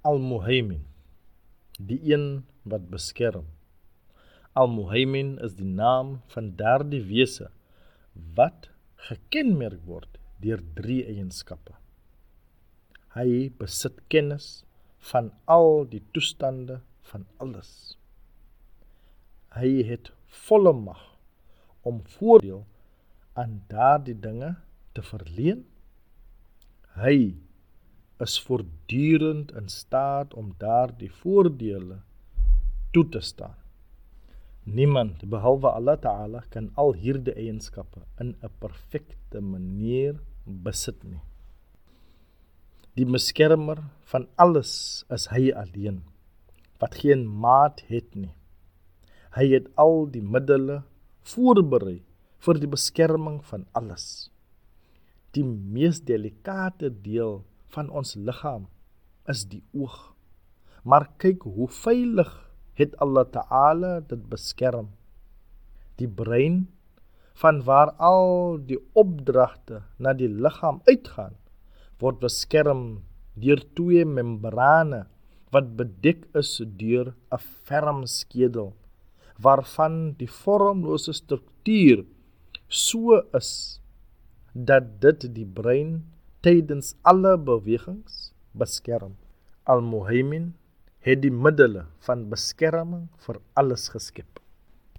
Al-Muhaimin, die een wat beskerm. Al-Muhaimin is die naam van daardie wese wat gekenmerk word deur drie eienskappe. Hy besit kennis van al die toestande van alles. Hy het volle mag om voordeel aan daardie dinge te verleen. Hy is voortdurend in staat om daardie voordele toe te staan. Niemand behalwe Allah Taala kan al hierdie eienskappe in 'n perfekte manier besit nie. Die beskermer van alles is hy alleen wat geen maat het nie. Hy het al die middele voorberei vir die beskerming van alles. Die mees delikate deel van ons liggaam is die oog. Maar kyk hoe veilig het Allah Taala dit beskerm. Die brein van waar al die opdragte na die liggaam uitgaan, word beskerm deur twee membrane wat bedek is deur 'n ferm skedel waarvan die vormlose struktuur so is dat dit die brein tydens alle bewegings beskerm. Al-Muhaimin het die middele van beskerming vir alles geskep.